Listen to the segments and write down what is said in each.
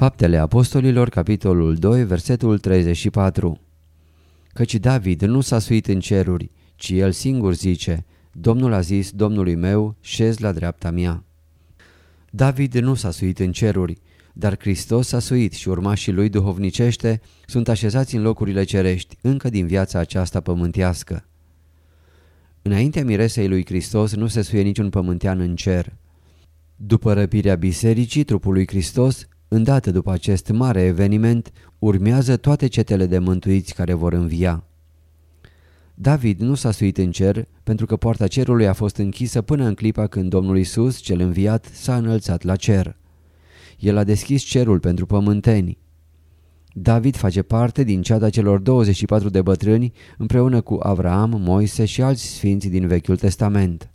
Faptele Apostolilor, capitolul 2, versetul 34 Căci David nu s-a suit în ceruri, ci el singur zice, Domnul a zis Domnului meu, șez la dreapta mea. David nu s-a suit în ceruri, dar Hristos s-a suit și urmașii lui duhovnicește sunt așezați în locurile cerești, încă din viața aceasta pământească. Înaintea miresei lui Hristos nu se suie niciun pământean în cer. După răpirea bisericii trupului Hristos, îndată după acest mare eveniment, urmează toate cetele de mântuiți care vor învia. David nu s-a suit în cer pentru că poarta cerului a fost închisă până în clipa când Domnul Isus, cel înviat, s-a înălțat la cer. El a deschis cerul pentru pământeni. David face parte din ceada celor 24 de bătrâni împreună cu Avraam, Moise și alți sfinți din Vechiul Testament.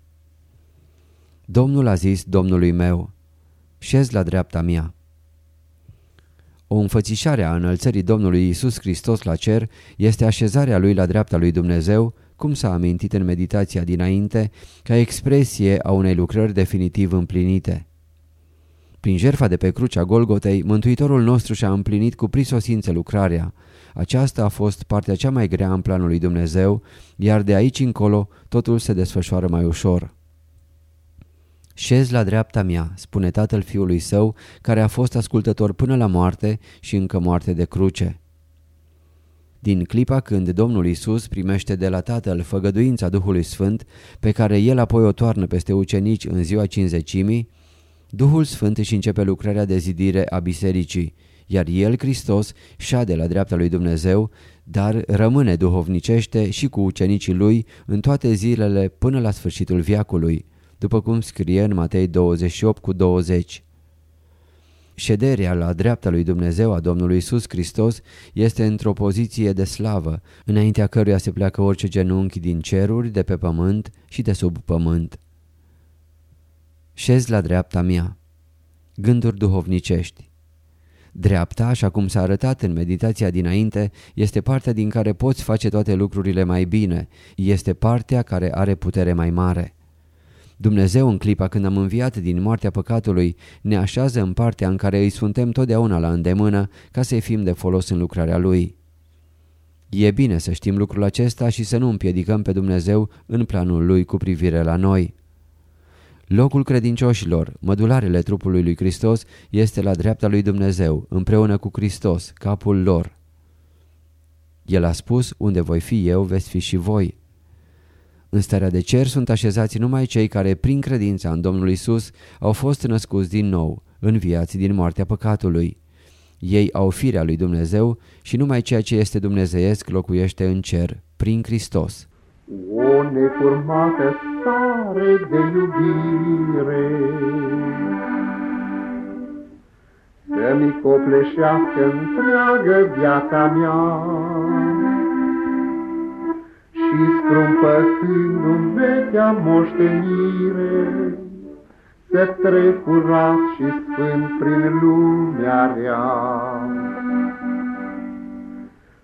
Domnul a zis Domnului meu, șez la dreapta mea. O înfățișare a înălțării Domnului Isus Hristos la cer este așezarea lui la dreapta lui Dumnezeu, cum s-a amintit în meditația dinainte, ca expresie a unei lucrări definitiv împlinite. Prin jertfa de pe crucea Golgotei, Mântuitorul nostru și-a împlinit cu prisosință lucrarea. Aceasta a fost partea cea mai grea în planul lui Dumnezeu, iar de aici încolo totul se desfășoară mai ușor. Șez la dreapta mea, spune tatăl fiului său, care a fost ascultător până la moarte și încă moarte de cruce. Din clipa când Domnul Isus primește de la Tatăl făgăduința Duhului Sfânt, pe care El apoi o toarnă peste ucenici în ziua cinzecimii, Duhul Sfânt își începe lucrarea de zidire a bisericii, iar El, Hristos, șade la dreapta lui Dumnezeu, dar rămâne duhovnicește și cu ucenicii Lui în toate zilele până la sfârșitul viacului, după cum scrie în Matei 28 cu 20. Șederea la dreapta lui Dumnezeu a Domnului Isus Hristos este într-o poziție de slavă, înaintea căruia se pleacă orice genunchi din ceruri, de pe pământ și de sub pământ. Șez la dreapta mea. Gânduri duhovnicești. Dreapta, așa cum s-a arătat în meditația dinainte, este partea din care poți face toate lucrurile mai bine, este partea care are putere mai mare. Dumnezeu în clipa când am înviat din moartea păcatului ne așează în partea în care îi suntem totdeauna la îndemână ca să-i fim de folos în lucrarea Lui. E bine să știm lucrul acesta și să nu împiedicăm pe Dumnezeu în planul Lui cu privire la noi. Locul credincioșilor, mădularele trupului lui Hristos, este la dreapta lui Dumnezeu, împreună cu Hristos, capul lor. El a spus, unde voi fi eu, veți fi și voi. În starea de cer sunt așezați numai cei care, prin credința în Domnul Isus, au fost născuți din nou, înviați din moartea păcatului. Ei au firea lui Dumnezeu și numai ceea ce este dumnezeiesc locuiește în cer, prin Hristos. O necurmată stare de iubire Să-mi copleșească întreagă viața mea Și scrumpătându-mi vechea moștenire Să trec curat și sfânt prin lumea rea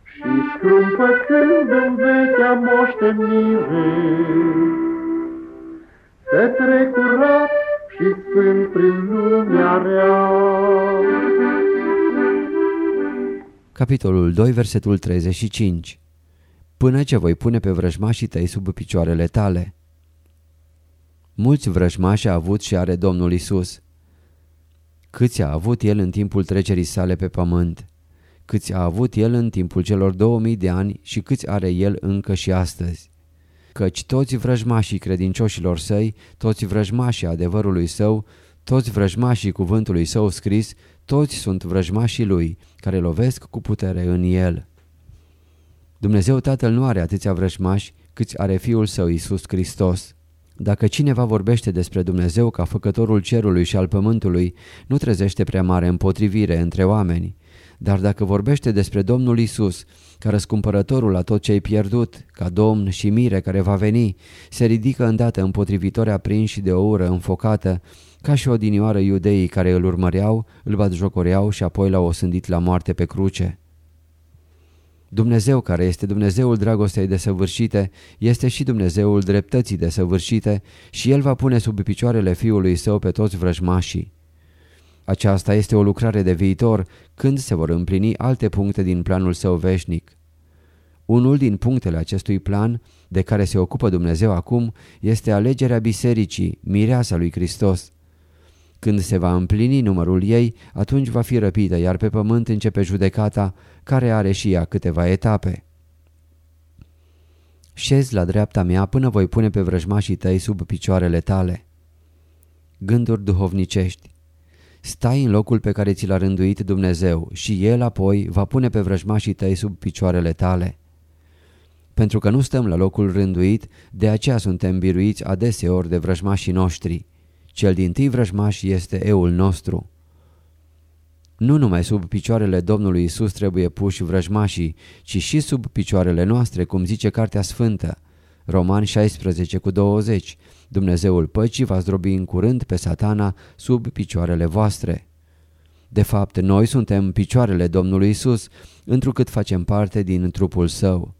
și scrumpătând în vechea moștenire, Să trec curat și sfânt prin lumea rea. Capitolul 2, versetul 35 Până ce voi pune pe vrăjmașii tăi sub picioarele tale. Mulți vrăjmași a avut și are Domnul Isus. Câți a avut el în timpul trecerii sale pe pământ? câți a avut el în timpul celor 2000 de ani și câți are el încă și astăzi. Căci toți vrăjmașii credincioșilor săi, toți vrăjmașii adevărului său, toți vrăjmașii cuvântului său scris, toți sunt vrăjmașii lui, care lovesc cu putere în el. Dumnezeu Tatăl nu are atâția vrăjmași câți are Fiul Său Iisus Hristos. Dacă cineva vorbește despre Dumnezeu ca făcătorul cerului și al pământului, nu trezește prea mare împotrivire între oameni. Dar dacă vorbește despre Domnul Isus, ca răscumpărătorul la tot ce ai pierdut, ca Domn și mire care va veni, se ridică îndată împotrivitori aprinși de o ură înfocată, ca și odinioară iudeii care îl urmăreau, îl batjocoreau și apoi l-au osândit la moarte pe cruce. Dumnezeu care este Dumnezeul dragostei desăvârșite, este și Dumnezeul dreptății desăvârșite și El va pune sub picioarele Fiului Său pe toți vrăjmașii. Aceasta este o lucrare de viitor când se vor împlini alte puncte din planul său veșnic. Unul din punctele acestui plan, de care se ocupă Dumnezeu acum, este alegerea bisericii, mireasa lui Hristos. Când se va împlini numărul ei, atunci va fi răpită, iar pe pământ începe judecata, care are și ea câteva etape. Șezi la dreapta mea până voi pune pe vrăjmașii tăi sub picioarele tale. Gânduri duhovnicești Stai în locul pe care ți l-a rânduit Dumnezeu și El apoi va pune pe vrăjmașii tăi sub picioarele tale. Pentru că nu stăm la locul rânduit, de aceea suntem biruiți adeseori de vrăjmașii noștri. Cel din tâi vrăjmaș este eul nostru. Nu numai sub picioarele Domnului Isus trebuie puși vrăjmașii, ci și sub picioarele noastre, cum zice Cartea Sfântă. Roman 16 cu 20 Dumnezeul păcii va zdrobi în curând pe satana sub picioarele voastre. De fapt, noi suntem picioarele Domnului Isus, întrucât facem parte din trupul său.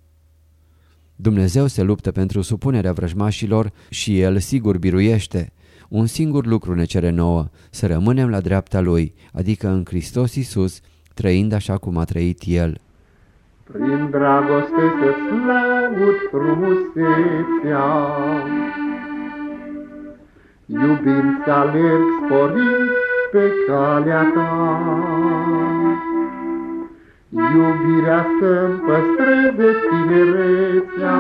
Dumnezeu se luptă pentru supunerea vrăjmașilor și El sigur biruiește. Un singur lucru ne cere nouă, să rămânem la dreapta Lui, adică în Hristos Isus, trăind așa cum a trăit El. Prin dragoste să-ți laud frumusețea, Iubind să alerg sporind pe calea ta. Iubirea să-mi păstreze tinerețea,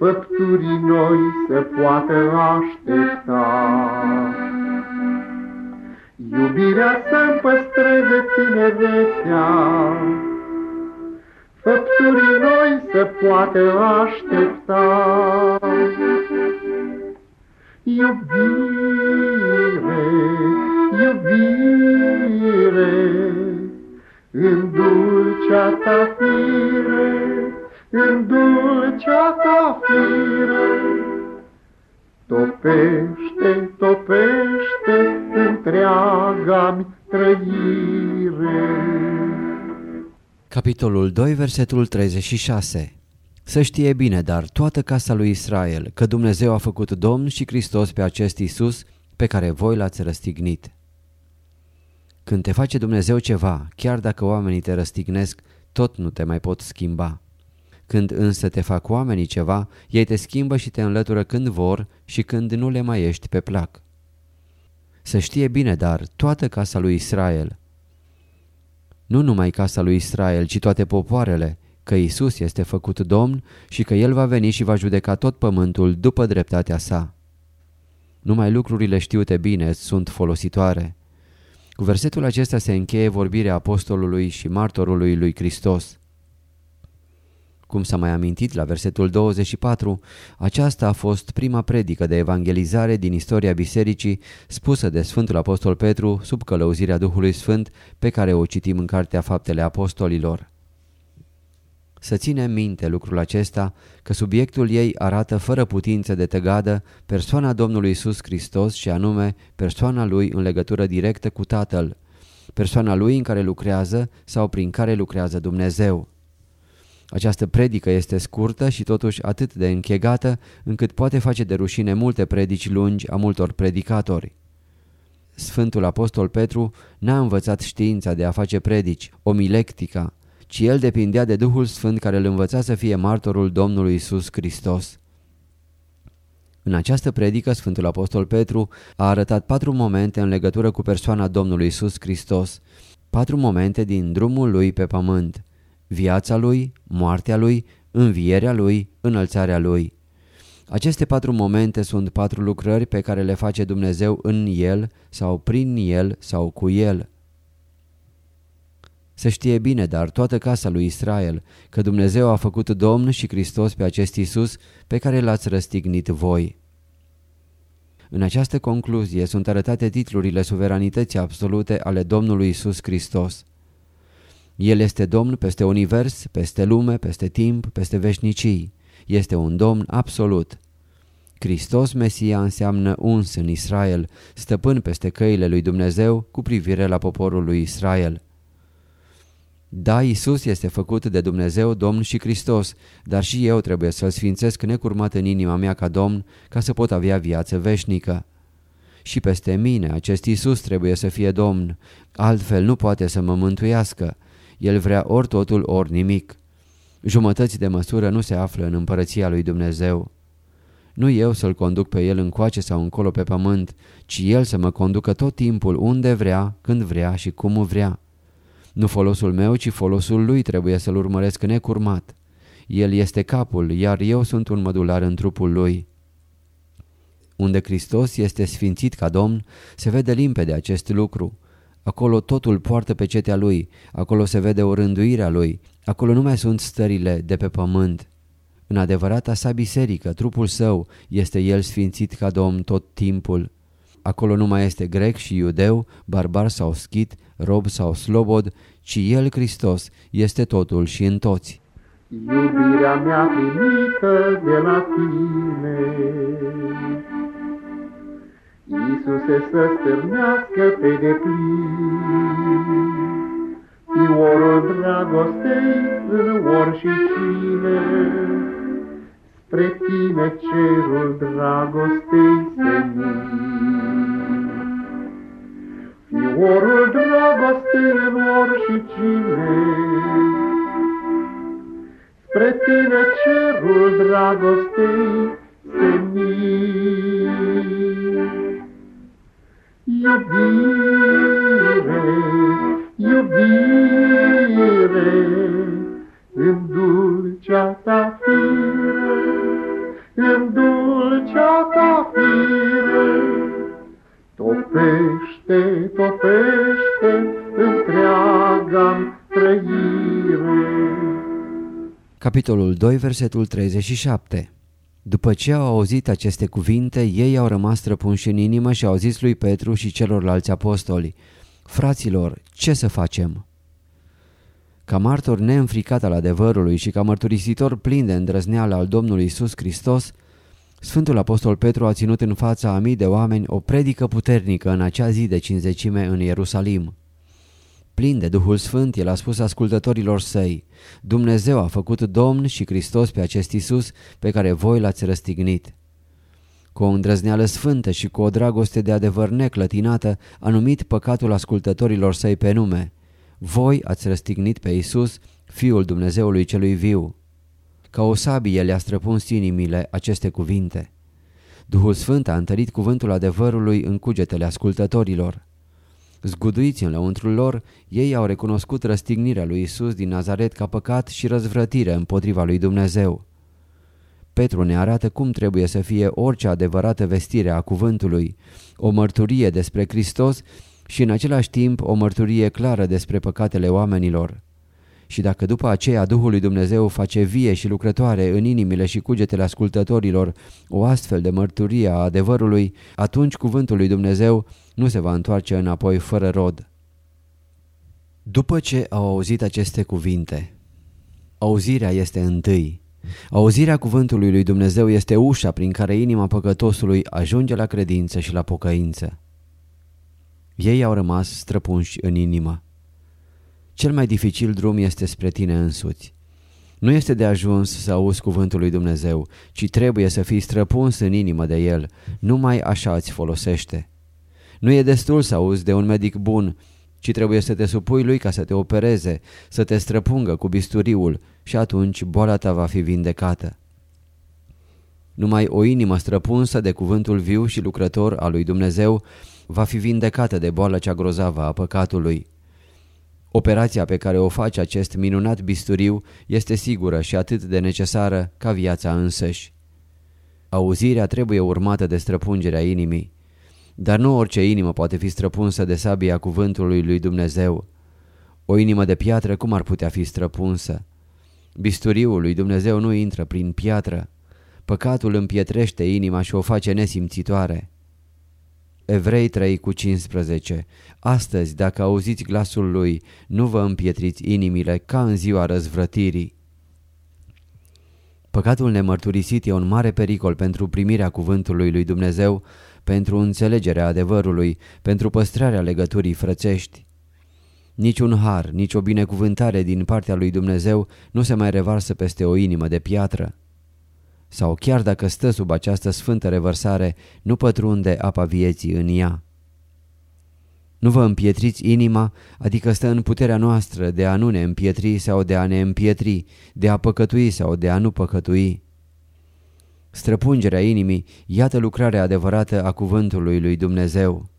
Făpturii noi să poată aștepta. Iubirea să-mi păstreze tinerețea, Făpturii noi să poată aștepta. Iubire, iubire, în dulcea ta fire, în dulcea ta fire, topește, topește întreaga-mi trăire. Capitolul 2, versetul 36 să știe bine, dar toată casa lui Israel, că Dumnezeu a făcut Domn și Hristos pe acest Isus pe care voi l-ați răstignit. Când te face Dumnezeu ceva, chiar dacă oamenii te răstignesc, tot nu te mai pot schimba. Când însă te fac oamenii ceva, ei te schimbă și te înlătură când vor și când nu le mai ești pe plac. Să știe bine, dar, toată casa lui Israel. Nu numai casa lui Israel, ci toate popoarele, că Isus este făcut Domn și că El va veni și va judeca tot pământul după dreptatea sa. Numai lucrurile știute bine sunt folositoare. Cu versetul acesta se încheie vorbirea apostolului și martorului lui Hristos. Cum s-a mai amintit la versetul 24, aceasta a fost prima predică de evangelizare din istoria bisericii spusă de Sfântul Apostol Petru sub călăuzirea Duhului Sfânt pe care o citim în Cartea Faptele Apostolilor. Să ținem minte lucrul acesta, că subiectul ei arată fără putință de tăgadă persoana Domnului Isus Hristos și anume persoana Lui în legătură directă cu Tatăl, persoana Lui în care lucrează sau prin care lucrează Dumnezeu. Această predică este scurtă și totuși atât de închegată încât poate face de rușine multe predici lungi a multor predicatori. Sfântul Apostol Petru n-a învățat știința de a face predici, omilectica, ci el depindea de Duhul Sfânt care îl învăța să fie martorul Domnului Isus Hristos. În această predică, Sfântul Apostol Petru a arătat patru momente în legătură cu persoana Domnului Isus Hristos, Patru momente din drumul lui pe pământ. Viața lui, moartea lui, învierea lui, înălțarea lui. Aceste patru momente sunt patru lucrări pe care le face Dumnezeu în el sau prin el sau cu el. Se știe bine, dar toată casa lui Israel, că Dumnezeu a făcut Domn și Hristos pe acest Iisus pe care l-ați răstignit voi. În această concluzie sunt arătate titlurile suveranității absolute ale Domnului Iisus Hristos. El este Domn peste univers, peste lume, peste timp, peste veșnicii. Este un Domn absolut. Hristos Mesia înseamnă uns în Israel, stăpân peste căile lui Dumnezeu cu privire la poporul lui Israel. Da, Isus este făcut de Dumnezeu, Domn și Hristos, dar și eu trebuie să-L sfințesc necurmat în inima mea ca Domn, ca să pot avea viață veșnică. Și peste mine acest Isus trebuie să fie Domn, altfel nu poate să mă mântuiască. El vrea ori totul, ori nimic. Jumătăți de măsură nu se află în împărăția lui Dumnezeu. Nu eu să-L conduc pe El încoace sau încolo pe pământ, ci El să mă conducă tot timpul unde vrea, când vrea și cum vrea. Nu folosul meu, ci folosul lui trebuie să-l urmăresc necurmat. El este capul, iar eu sunt un mădular în trupul lui. Unde Hristos este sfințit ca Domn, se vede limpede acest lucru. Acolo totul poartă pe cetea lui, acolo se vede o rânduire a lui, acolo nu mai sunt stările de pe pământ. În adevărata sa biserică, trupul său, este el sfințit ca Domn tot timpul. Acolo nu mai este grec și iudeu, barbar sau schit, rob sau slobod, ci El, Hristos, este totul și în toți. Iubirea mea primită de la tine, Iisuse să stârnească pe deplin, Fiorul dragostei în ori și cine, Spre tine cerul dragostei senin. Fiorul dragostilor și cine, Spre tine cerul dragostei senin. Iubire, iubire, în dulcea ta fire, în dulcea ta fire, Topește, topește întreaga trăire. Capitolul 2, versetul 37 După ce au auzit aceste cuvinte, ei au rămas străpunși în inimă și au zis lui Petru și celorlalți apostoli, Fraților, ce să facem? Ca martor neînfricat al adevărului și ca mărturisitor plin de îndrăzneală al Domnului Isus Hristos, Sfântul Apostol Petru a ținut în fața a mii de oameni o predică puternică în acea zi de cinzecime în Ierusalim. Plin de Duhul Sfânt, el a spus ascultătorilor săi, Dumnezeu a făcut Domn și Hristos pe acest Isus pe care voi l-ați răstignit. Cu o îndrăzneală sfântă și cu o dragoste de adevăr neclătinată, a numit păcatul ascultătorilor săi pe nume. Voi ați răstignit pe Isus, Fiul Dumnezeului celui viu. Ca o sabie le-a străpuns inimile aceste cuvinte. Duhul Sfânt a întărit cuvântul adevărului în cugetele ascultătorilor. Zguduiți în lăuntrul lor, ei au recunoscut răstignirea lui Isus din Nazaret ca păcat și răzvrătire împotriva lui Dumnezeu. Petru ne arată cum trebuie să fie orice adevărată vestire a cuvântului, o mărturie despre Hristos și în același timp o mărturie clară despre păcatele oamenilor și dacă după aceea Duhul lui Dumnezeu face vie și lucrătoare în inimile și cugetele ascultătorilor o astfel de mărturie a adevărului, atunci cuvântul lui Dumnezeu nu se va întoarce înapoi fără rod. După ce au auzit aceste cuvinte, auzirea este întâi. Auzirea cuvântului lui Dumnezeu este ușa prin care inima păcătosului ajunge la credință și la pocăință. Ei au rămas străpunși în inimă. Cel mai dificil drum este spre tine însuți. Nu este de ajuns să auzi cuvântul lui Dumnezeu, ci trebuie să fii străpuns în inimă de el. Numai așa îți folosește. Nu e destul să auzi de un medic bun, ci trebuie să te supui lui ca să te opereze, să te străpungă cu bisturiul și atunci boala ta va fi vindecată. Numai o inimă străpunsă de cuvântul viu și lucrător al lui Dumnezeu va fi vindecată de boala cea grozavă a păcatului. Operația pe care o face acest minunat bisturiu este sigură și atât de necesară ca viața însăși. Auzirea trebuie urmată de străpungerea inimii. Dar nu orice inimă poate fi străpunsă de sabia cuvântului lui Dumnezeu. O inimă de piatră cum ar putea fi străpunsă? Bisturiul lui Dumnezeu nu intră prin piatră. Păcatul împietrește inima și o face nesimțitoare. Evrei 3 cu 15 Astăzi, dacă auziți glasul lui, nu vă împietriți inimile ca în ziua răzvrătirii. Păcatul nemărturisit e un mare pericol pentru primirea cuvântului lui Dumnezeu, pentru înțelegerea adevărului, pentru păstrarea legăturii frățești. Niciun har, nici o binecuvântare din partea lui Dumnezeu nu se mai revarsă peste o inimă de piatră. Sau chiar dacă stă sub această sfântă revărsare, nu pătrunde apa vieții în ea. Nu vă împietriți inima, adică stă în puterea noastră de a nu ne împietri sau de a ne împietri, de a păcătui sau de a nu păcătui. Străpungerea inimii, iată lucrarea adevărată a cuvântului lui Dumnezeu.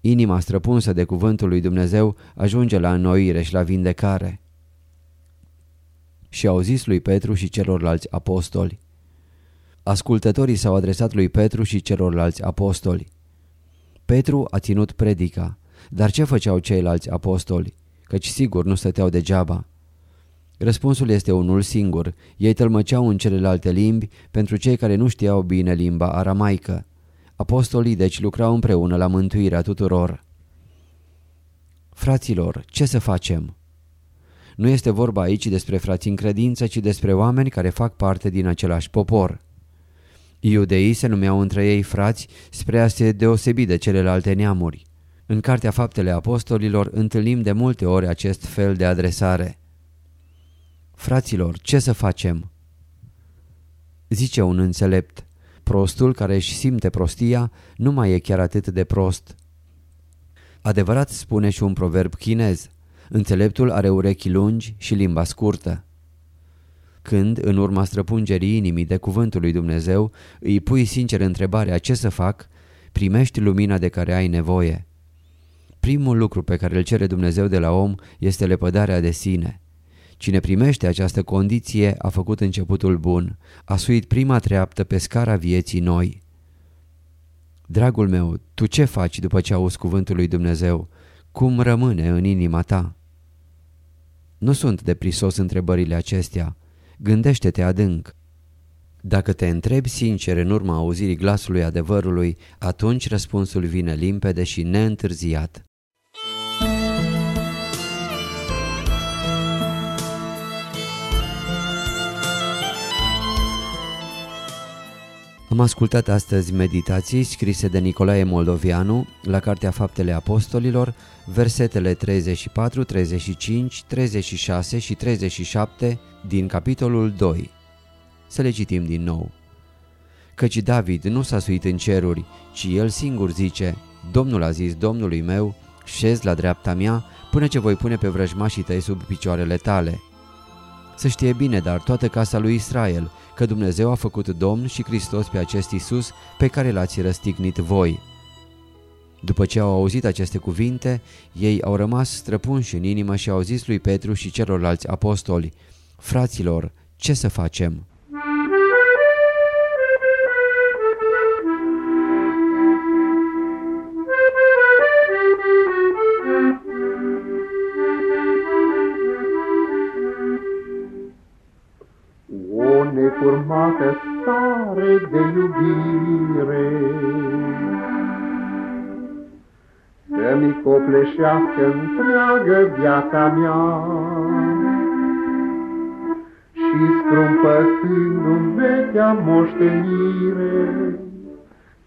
Inima străpunsă de cuvântul lui Dumnezeu ajunge la înnoire și la vindecare. Și au zis lui Petru și celorlalți apostoli. Ascultătorii s-au adresat lui Petru și celorlalți apostoli. Petru a ținut predica, dar ce făceau ceilalți apostoli? Căci sigur nu stăteau degeaba. Răspunsul este unul singur. Ei tălmăceau în celelalte limbi pentru cei care nu știau bine limba aramaică. Apostolii deci lucrau împreună la mântuirea tuturor. Fraților, ce să facem? Nu este vorba aici despre frați în credință, ci despre oameni care fac parte din același popor. Iudeii se numeau între ei frați spre a se deosebi de celelalte neamuri. În Cartea Faptele Apostolilor întâlnim de multe ori acest fel de adresare. Fraților, ce să facem? Zice un înțelept, prostul care își simte prostia nu mai e chiar atât de prost. Adevărat spune și un proverb chinez, înțeleptul are urechi lungi și limba scurtă. Când, în urma străpungerii inimii de cuvântul lui Dumnezeu, îi pui sincer întrebarea ce să fac, primești lumina de care ai nevoie. Primul lucru pe care îl cere Dumnezeu de la om este lepădarea de sine. Cine primește această condiție a făcut începutul bun, a suit prima treaptă pe scara vieții noi. Dragul meu, tu ce faci după ce auzi cuvântul lui Dumnezeu? Cum rămâne în inima ta? Nu sunt de prisos întrebările acestea. Gândește-te adânc. Dacă te întrebi sincer în urma auzirii glasului adevărului, atunci răspunsul vine limpede și neîntârziat. Am ascultat astăzi meditații scrise de Nicolae Moldovianu la Cartea Faptele Apostolilor, versetele 34, 35, 36 și 37 din capitolul 2. Să le citim din nou. Căci David nu s-a suit în ceruri, ci el singur zice, Domnul a zis Domnului meu, șez la dreapta mea până ce voi pune pe vrăjmașii tăi sub picioarele tale. Să știe bine, dar toată casa lui Israel, că Dumnezeu a făcut Domn și Hristos pe acest Isus pe care l-ați răstignit voi. După ce au auzit aceste cuvinte, ei au rămas străpunși în inimă și au zis lui Petru și celorlalți apostoli, Fraților, ce să facem? O necurmată stare de iubire Să-mi copleșească întreagă viața mea și scrumpătându-mi vechea moștenire,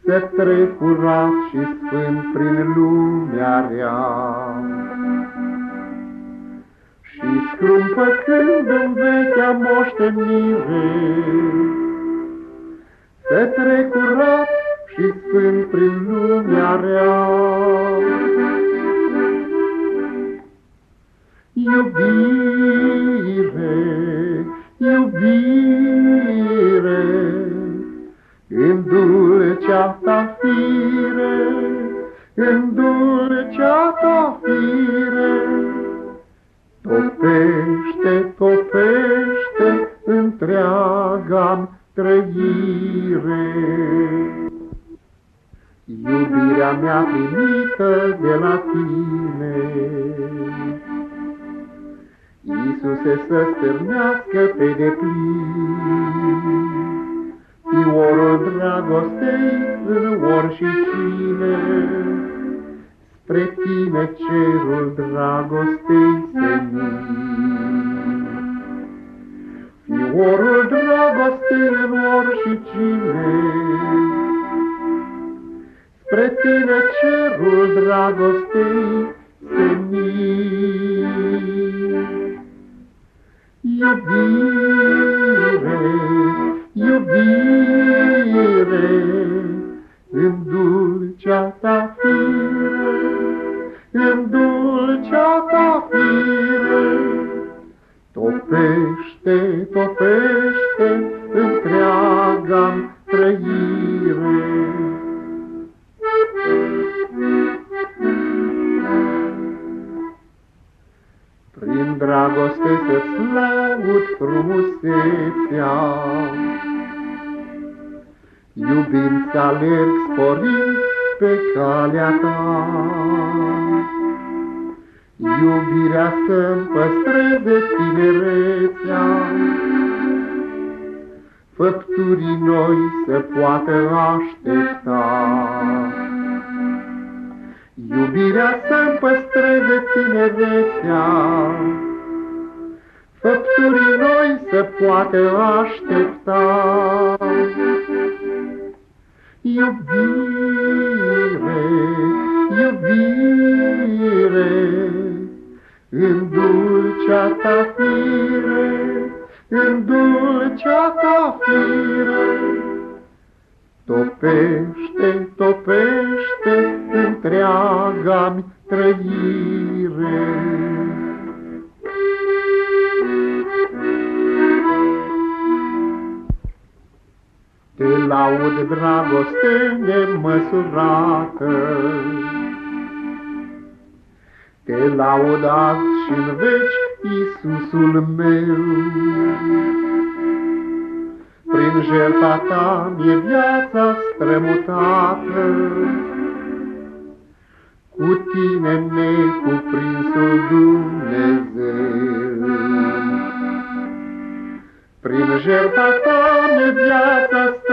Să trec curat și sfânt prin lumea rea. Și scrumpătându-mi vechea moștenire, Să trec curat și sfânt prin lumea rea. Iubire, iubire, în dulcea ta fire, în dulcea ta fire, Topește, topește întreaga trăire. Iubirea mea primită de la tine, Iisuse să stârnească pe deplin, Fiorul dragostei în ori și cine, Spre tine cerul dragostei senin. Fiorul dragostei în ori și cine, Spre tine cerul dragostei senin. Iubire, iubire, în dulcea ta fire, în dulcea ta fire, topește, topește întreaga trăire. Prin dragoste să-ți laud frumusețea, Iubind să alerg sporind pe calea ta. Iubirea să-mi păstreze tinerețea, Făpturii noi să poată aștepta. Iubirea să-mi păstreze tinerețea, Făpturii noi să poată aștepta. Iubire, iubire, în dulcea ta fire, în dulcea ta fire, topește, topește întreaga-mi trăire. Te laud dragoste nemăsurată, Te laud azi și-n veci, Iisusul meu. Prin jertfa ta mi-e viața strămutată, Cu tine necuprinsul Dumnezeu. Prin jertfa ta mi viața strămutată,